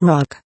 Rock.